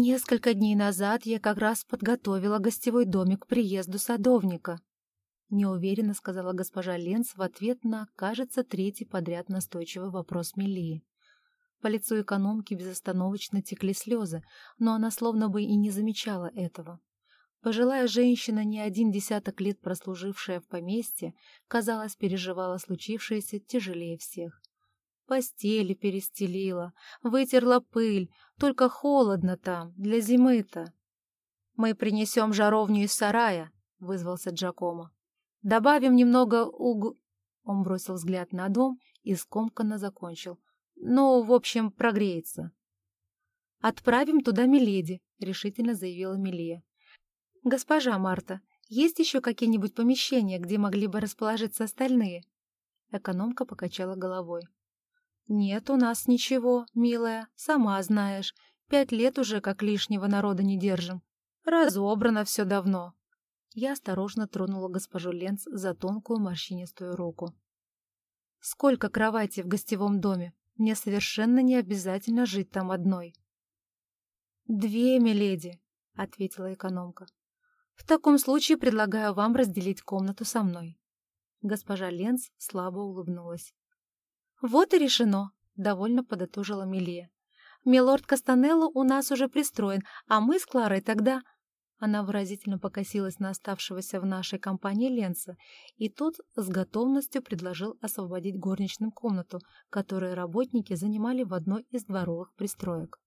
Несколько дней назад я как раз подготовила гостевой домик к приезду садовника. Неуверенно сказала госпожа Ленц в ответ на, кажется, третий подряд настойчивый вопрос Мелии. По лицу экономки безостановочно текли слезы, но она словно бы и не замечала этого. Пожилая женщина, не один десяток лет прослужившая в поместье, казалось, переживала случившееся тяжелее всех. Постели перестелила, вытерла пыль, только холодно там, для зимы-то. «Мы принесем жаровню из сарая», — вызвался Джакомо. «Добавим немного уг...» Он бросил взгляд на дом и скомканно закончил. Ну, в общем, прогреется. «Отправим туда Миледи», — решительно заявила Милия. «Госпожа Марта, есть еще какие-нибудь помещения, где могли бы расположиться остальные?» Экономка покачала головой. «Нет у нас ничего, милая, сама знаешь. Пять лет уже как лишнего народа не держим. Разобрано все давно». Я осторожно тронула госпожу Ленц за тонкую морщинистую руку. «Сколько кроватей в гостевом доме?» Мне совершенно не обязательно жить там одной. «Две, миледи», — ответила экономка. «В таком случае предлагаю вам разделить комнату со мной». Госпожа Ленц слабо улыбнулась. «Вот и решено», — довольно подытожила Милия. «Милорд Кастанелло у нас уже пристроен, а мы с Кларой тогда она выразительно покосилась на оставшегося в нашей компании Ленца, и тот с готовностью предложил освободить горничным комнату, которую работники занимали в одной из дворовых пристроек.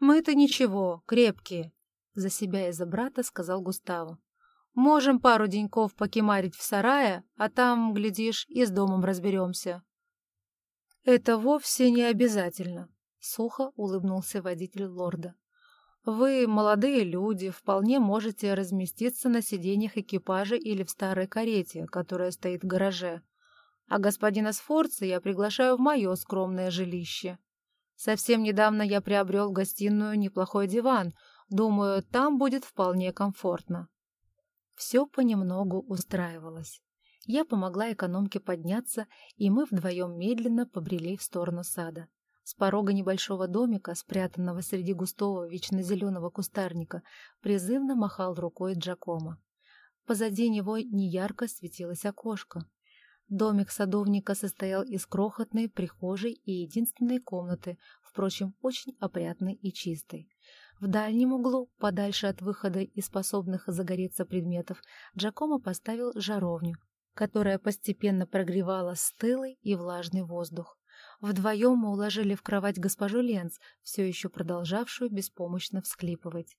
«Мы-то ничего, крепкие», — за себя и за брата сказал Густаво. «Можем пару деньков покемарить в сарае, а там, глядишь, и с домом разберемся». «Это вовсе не обязательно», — сухо улыбнулся водитель лорда. Вы, молодые люди, вполне можете разместиться на сиденьях экипажа или в старой карете, которая стоит в гараже. А господина Сфорца я приглашаю в мое скромное жилище. Совсем недавно я приобрел в гостиную неплохой диван. Думаю, там будет вполне комфортно. Все понемногу устраивалось. Я помогла экономке подняться, и мы вдвоем медленно побрели в сторону сада. С порога небольшого домика, спрятанного среди густого вечно зеленого кустарника, призывно махал рукой Джакома. Позади него неярко светилось окошко. Домик садовника состоял из крохотной прихожей и единственной комнаты, впрочем, очень опрятной и чистой. В дальнем углу, подальше от выхода и способных загореться предметов, Джакомо поставил жаровню, которая постепенно прогревала стылый и влажный воздух. Вдвоем мы уложили в кровать госпожу Ленц, все еще продолжавшую беспомощно всклипывать.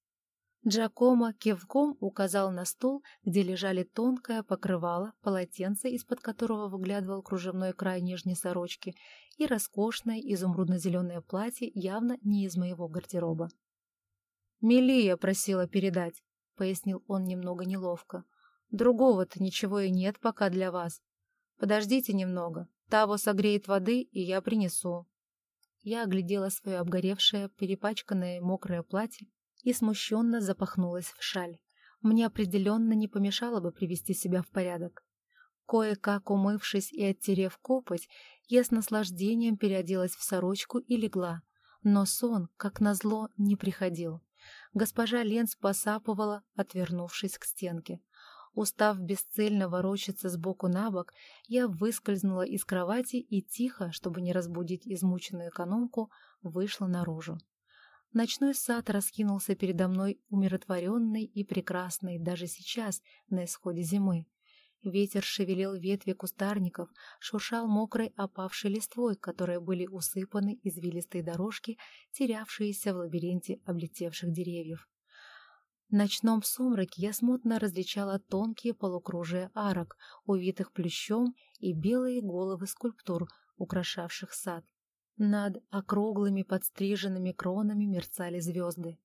Джакомо кивком указал на стул, где лежали тонкое покрывало, полотенце, из-под которого выглядывал кружевной край нижней сорочки, и роскошное изумрудно-зеленое платье, явно не из моего гардероба. «Мелия просила передать», — пояснил он немного неловко. «Другого-то ничего и нет пока для вас. Подождите немного, Таво согреет воды, и я принесу. Я оглядела свое обгоревшее, перепачканное мокрое платье и смущенно запахнулась в шаль. Мне определенно не помешало бы привести себя в порядок. Кое-как умывшись и оттерев копоть, я с наслаждением переоделась в сорочку и легла. Но сон, как назло, не приходил. Госпожа Ленц посапывала, отвернувшись к стенке. Устав бесцельно ворочаться с боку на бок, я выскользнула из кровати и тихо, чтобы не разбудить измученную экономку, вышла наружу. Ночной сад раскинулся передо мной умиротворенный и прекрасный даже сейчас, на исходе зимы. Ветер шевелил ветви кустарников, шуршал мокрой опавшей листвой, которые были усыпаны извилистой дорожки, терявшиеся в лабиринте облетевших деревьев. Ночном сумраке я смутно различала тонкие полукружия арок, увитых плющом, и белые головы скульптур, украшавших сад. Над округлыми подстриженными кронами мерцали звезды.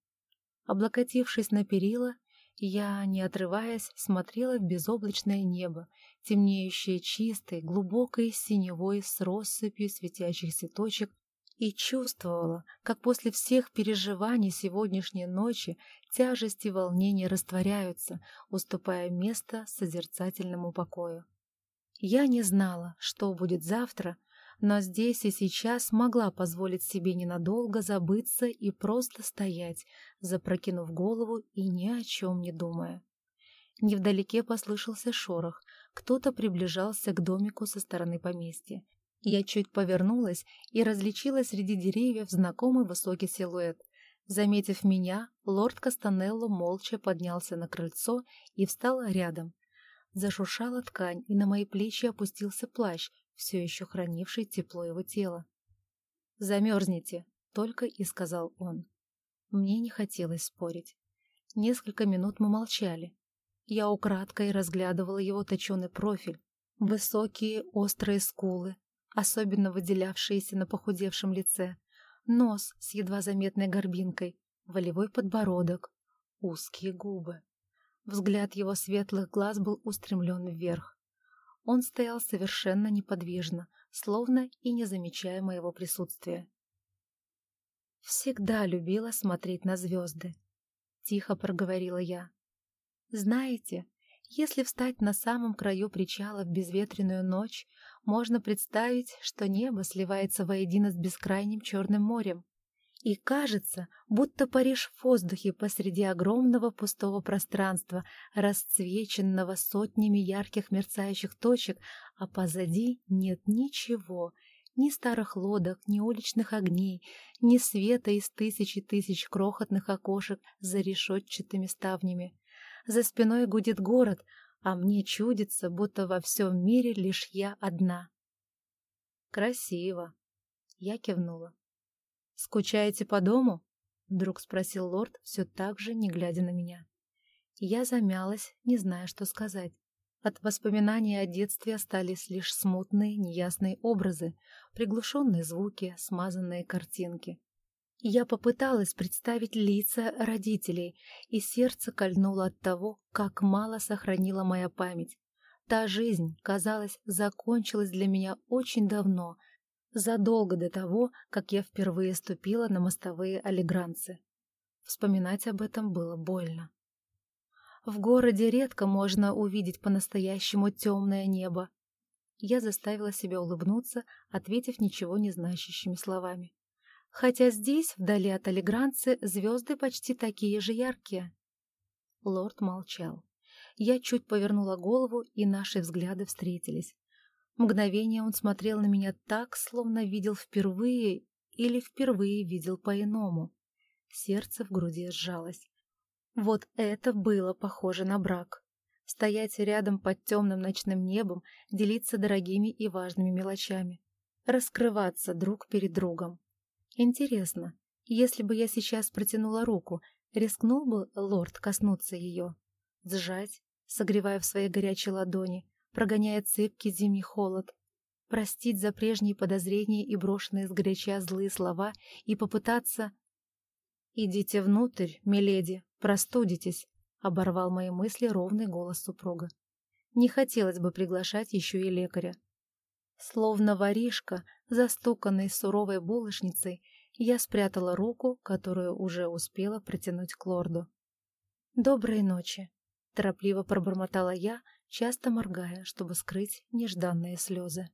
Облокотившись на перила, я, не отрываясь, смотрела в безоблачное небо, темнеющее чистой, глубокой синевой с россыпью светящихся точек и чувствовала, как после всех переживаний сегодняшней ночи тяжести волнения растворяются, уступая место созерцательному покою. Я не знала, что будет завтра, но здесь и сейчас могла позволить себе ненадолго забыться и просто стоять, запрокинув голову и ни о чем не думая. Невдалеке послышался шорох, кто-то приближался к домику со стороны поместья. Я чуть повернулась и различила среди деревьев знакомый высокий силуэт. Заметив меня, лорд Кастанелло молча поднялся на крыльцо и встал рядом. Зашуршала ткань, и на мои плечи опустился плащ, все еще хранивший тепло его тела. «Замерзнете», — только и сказал он. Мне не хотелось спорить. Несколько минут мы молчали. Я украдкой разглядывала его точеный профиль, высокие острые скулы, особенно выделявшиеся на похудевшем лице, нос с едва заметной горбинкой, волевой подбородок, узкие губы. Взгляд его светлых глаз был устремлен вверх. Он стоял совершенно неподвижно, словно и не замечая моего присутствия. «Всегда любила смотреть на звезды», — тихо проговорила я. «Знаете, если встать на самом краю причала в безветренную ночь, можно представить, что небо сливается воедино с бескрайним Черным морем. И кажется, будто паришь в воздухе посреди огромного пустого пространства, расцвеченного сотнями ярких мерцающих точек, а позади нет ничего, ни старых лодок, ни уличных огней, ни света из тысячи тысяч крохотных окошек за решетчатыми ставнями. За спиной гудит город, а мне чудится, будто во всем мире лишь я одна. «Красиво!» Я кивнула. «Скучаете по дому?» — вдруг спросил лорд, все так же, не глядя на меня. Я замялась, не зная, что сказать. От воспоминаний о детстве остались лишь смутные, неясные образы, приглушенные звуки, смазанные картинки. Я попыталась представить лица родителей, и сердце кольнуло от того, как мало сохранила моя память. Та жизнь, казалось, закончилась для меня очень давно, задолго до того, как я впервые ступила на мостовые олигранцы. Вспоминать об этом было больно. В городе редко можно увидеть по-настоящему темное небо. Я заставила себя улыбнуться, ответив ничего не значащими словами. Хотя здесь, вдали от Алигранцы, звезды почти такие же яркие. Лорд молчал. Я чуть повернула голову, и наши взгляды встретились. Мгновение он смотрел на меня так, словно видел впервые или впервые видел по-иному. Сердце в груди сжалось. Вот это было похоже на брак. Стоять рядом под темным ночным небом, делиться дорогими и важными мелочами. Раскрываться друг перед другом. Интересно, если бы я сейчас протянула руку, рискнул бы лорд коснуться ее? Сжать, согревая в своей горячей ладони, прогоняя цепкий зимний холод, простить за прежние подозрения и брошенные с горяча злые слова и попытаться... «Идите внутрь, миледи, простудитесь», — оборвал мои мысли ровный голос супруга. Не хотелось бы приглашать еще и лекаря. Словно воришка, застуканный суровой булочницей, я спрятала руку, которую уже успела протянуть к лорду. «Доброй ночи», — торопливо пробормотала я, часто моргая, чтобы скрыть нежданные слезы.